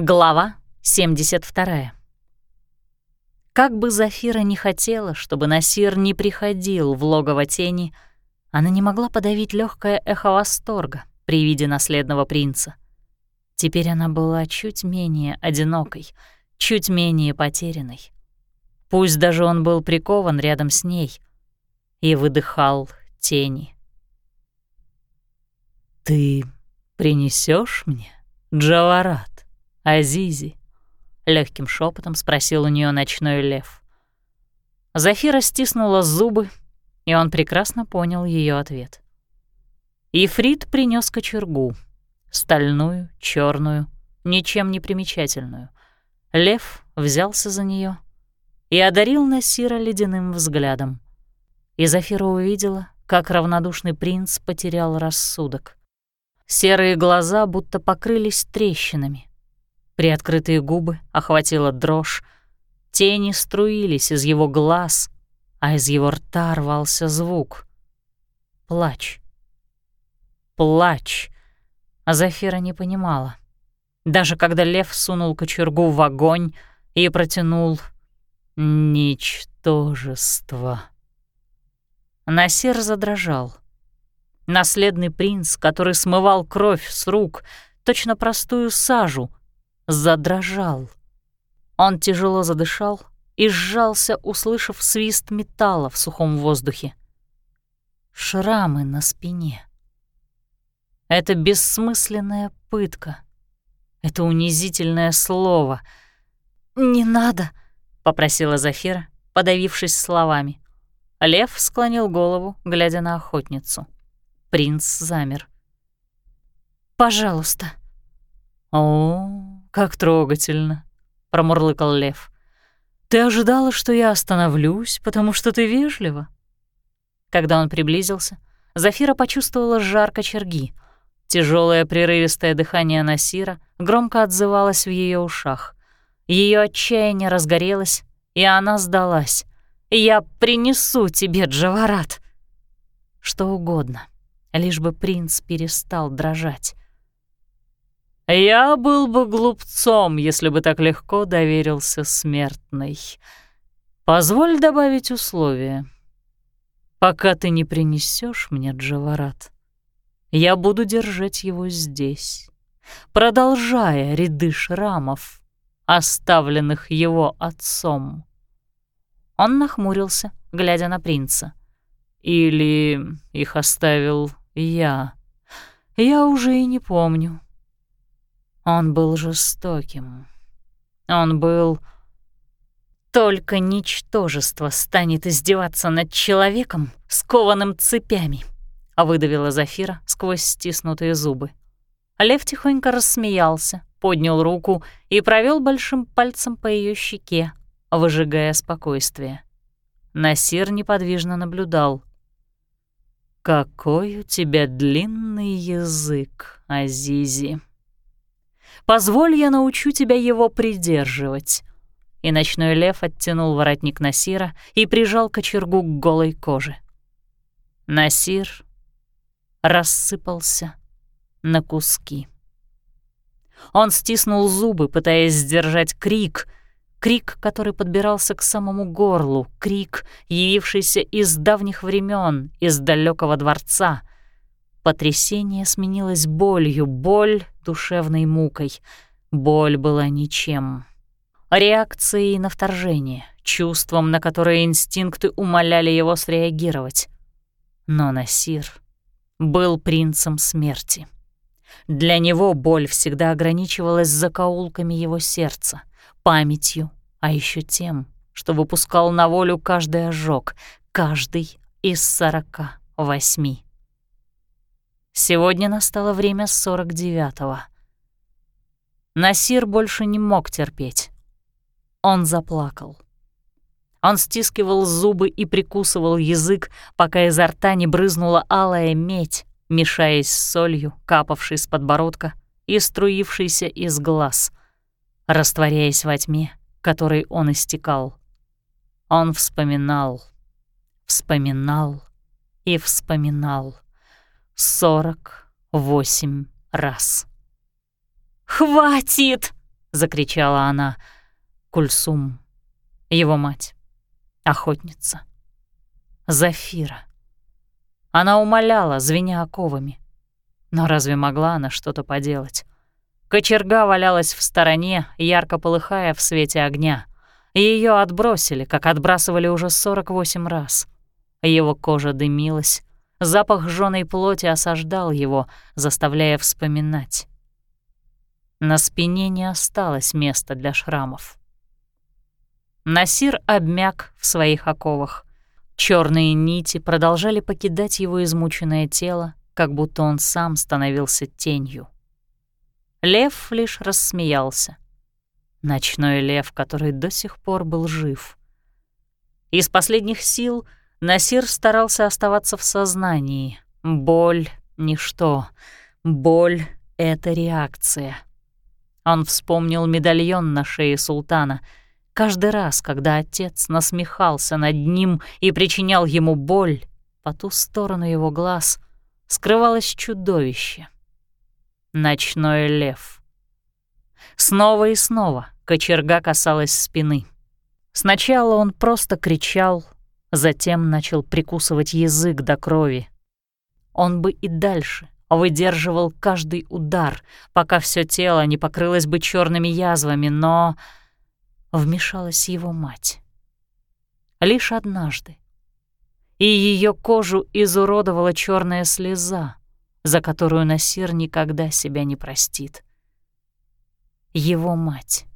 Глава 72. Как бы Зафира не хотела, чтобы Насир не приходил в логово тени, она не могла подавить легкое эхо восторга при виде наследного принца. Теперь она была чуть менее одинокой, чуть менее потерянной. Пусть даже он был прикован рядом с ней и выдыхал тени. «Ты принесешь мне, Джаварат, Азизи?» — легким шепотом спросил у нее ночной лев. Зафира стиснула зубы, и он прекрасно понял ее ответ. Ифрит принес кочергу, стальную, черную, ничем не примечательную. Лев взялся за нее и одарил Насира ледяным взглядом. И Зафира увидела, как равнодушный принц потерял рассудок. Серые глаза будто покрылись трещинами. Приоткрытые губы охватила дрожь, тени струились из его глаз, а из его рта рвался звук. Плач. Плач. А Зафира не понимала. Даже когда лев сунул кочергу в огонь и протянул «Ничтожество». Насир задрожал. Наследный принц, который смывал кровь с рук, точно простую сажу, задрожал. Он тяжело задышал и сжался, услышав свист металла в сухом воздухе. Шрамы на спине. Это бессмысленная пытка. Это унизительное слово. «Не надо», — попросила Зафира, подавившись словами. Лев склонил голову, глядя на охотницу. Принц замер. «Пожалуйста». «О, как трогательно», — промурлыкал лев. «Ты ожидала, что я остановлюсь, потому что ты вежлива?» Когда он приблизился, Зафира почувствовала жар кочерги. Тяжелое прерывистое дыхание Насира громко отзывалось в ее ушах. Ее отчаяние разгорелось, и она сдалась. «Я принесу тебе, Джаварат!» Что угодно, лишь бы принц перестал дрожать. «Я был бы глупцом, если бы так легко доверился смертной. Позволь добавить условие. Пока ты не принесешь мне Джаварат, я буду держать его здесь, продолжая ряды шрамов, оставленных его отцом». Он нахмурился, глядя на принца. «Или их оставил я? Я уже и не помню». Он был жестоким. Он был... Только ничтожество станет издеваться над человеком, скованным цепями, — выдавила Зафира сквозь стиснутые зубы. Лев тихонько рассмеялся, поднял руку и провел большим пальцем по ее щеке, выжигая спокойствие. Насир неподвижно наблюдал. «Какой у тебя длинный язык, Азизи!» Позволь, я научу тебя его придерживать». И ночной лев оттянул воротник Насира и прижал кочергу к голой коже. Насир рассыпался на куски. Он стиснул зубы, пытаясь сдержать крик, крик, который подбирался к самому горлу, крик, явившийся из давних времен, из далекого дворца, Потрясение сменилось болью, боль душевной мукой. Боль была ничем. Реакцией на вторжение, чувством, на которое инстинкты умоляли его среагировать. Но Насир был принцем смерти. Для него боль всегда ограничивалась закоулками его сердца, памятью, а еще тем, что выпускал на волю каждый ожог, каждый из сорока восьми. Сегодня настало время 49-го. Насир больше не мог терпеть. Он заплакал. Он стискивал зубы и прикусывал язык, пока изо рта не брызнула алая медь, мешаясь с солью, капавшей с подбородка и струившейся из глаз, растворяясь во тьме, которой он истекал. Он вспоминал, вспоминал и вспоминал сорок восемь раз. «Хватит!» — закричала она. Кульсум, его мать, охотница. Зафира. Она умоляла, звеня оковами. Но разве могла она что-то поделать? Кочерга валялась в стороне, ярко полыхая в свете огня. Ее отбросили, как отбрасывали уже 48 раз. Его кожа дымилась, запах жжёной плоти осаждал его, заставляя вспоминать. На спине не осталось места для шрамов. Насир обмяк в своих оковах. Черные нити продолжали покидать его измученное тело, как будто он сам становился тенью. Лев лишь рассмеялся. Ночной лев, который до сих пор был жив. Из последних сил Насир старался оставаться в сознании. Боль — ничто. Боль — это реакция. Он вспомнил медальон на шее султана — Каждый раз, когда отец насмехался над ним и причинял ему боль, по ту сторону его глаз скрывалось чудовище. Ночной лев. Снова и снова кочерга касалась спины. Сначала он просто кричал, затем начал прикусывать язык до крови. Он бы и дальше выдерживал каждый удар, пока все тело не покрылось бы черными язвами, но вмешалась его мать. Лишь однажды. И ее кожу изуродовала черная слеза, за которую Насир никогда себя не простит. Его мать,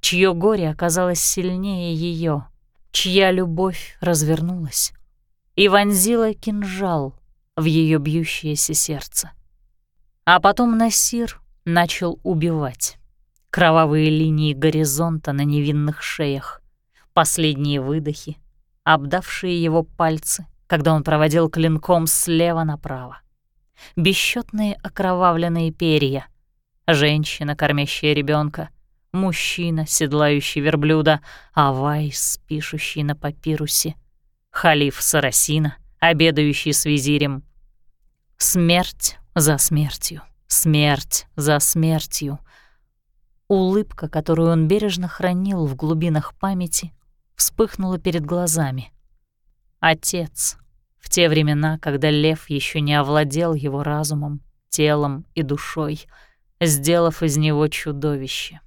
чье горе оказалось сильнее ее, чья любовь развернулась и вонзила кинжал в ее бьющееся сердце. А потом Насир начал убивать. Кровавые линии горизонта на невинных шеях, последние выдохи, обдавшие его пальцы, когда он проводил клинком слева направо. Бесчетные окровавленные перья, женщина, кормящая ребенка, мужчина, седлающий верблюда, Авайс, пишущий на папирусе, халиф Сарасина, обедающий с визирем. Смерть за смертью, смерть за смертью, Улыбка, которую он бережно хранил в глубинах памяти, вспыхнула перед глазами. Отец, в те времена, когда лев еще не овладел его разумом, телом и душой, сделав из него чудовище.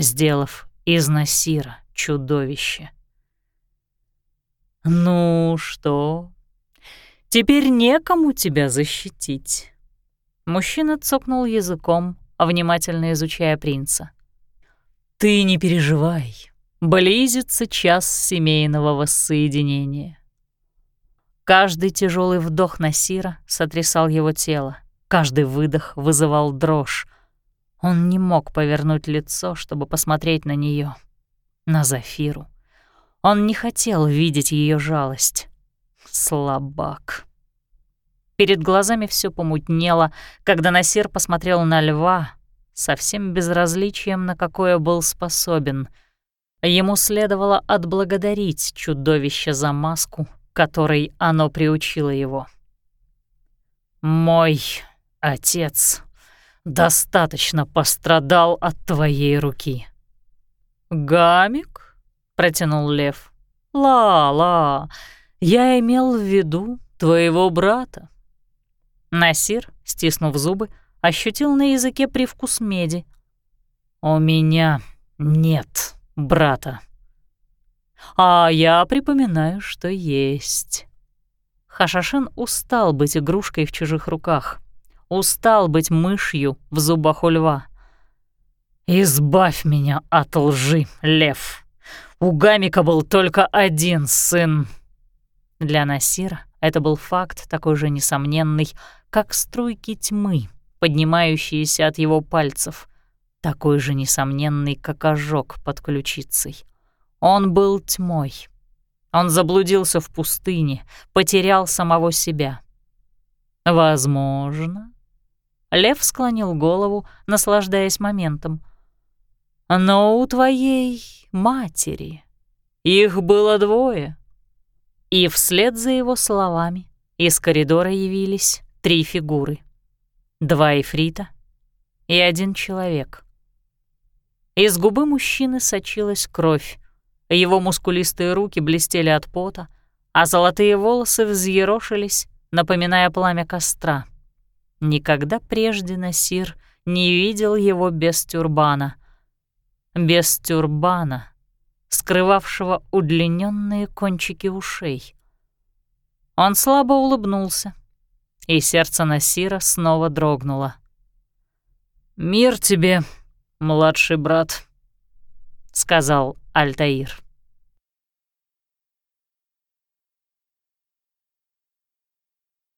Сделав из Насира чудовище. «Ну что, теперь некому тебя защитить?» Мужчина цокнул языком, внимательно изучая принца. «Ты не переживай, близится час семейного воссоединения». Каждый тяжелый вдох Насира сотрясал его тело, каждый выдох вызывал дрожь. Он не мог повернуть лицо, чтобы посмотреть на нее, на Зафиру. Он не хотел видеть ее жалость. Слабак. Перед глазами все помутнело, когда Насир посмотрел на льва, совсем безразличием, на какое был способен. Ему следовало отблагодарить чудовище за маску, которой оно приучило его. «Мой отец достаточно пострадал от твоей руки». «Гамик?» — протянул лев. «Ла-ла, я имел в виду твоего брата». Насир, стиснув зубы, ощутил на языке привкус меди. «У меня нет брата». «А я припоминаю, что есть». Хашашин устал быть игрушкой в чужих руках, устал быть мышью в зубах у льва. «Избавь меня от лжи, лев. У Гамика был только один сын». Для Насира это был факт такой же несомненный, как струйки тьмы, поднимающиеся от его пальцев, такой же несомненный, как ожог под ключицей. Он был тьмой. Он заблудился в пустыне, потерял самого себя. Возможно. Лев склонил голову, наслаждаясь моментом. Но у твоей матери их было двое. И вслед за его словами из коридора явились три фигуры. Два эфрита и один человек. Из губы мужчины сочилась кровь. Его мускулистые руки блестели от пота, а золотые волосы взъерошились, напоминая пламя костра. Никогда прежде Насир не видел его без тюрбана. Без тюрбана, скрывавшего удлиненные кончики ушей. Он слабо улыбнулся, и сердце Насира снова дрогнуло. «Мир тебе, младший брат», — сказал Альтаир.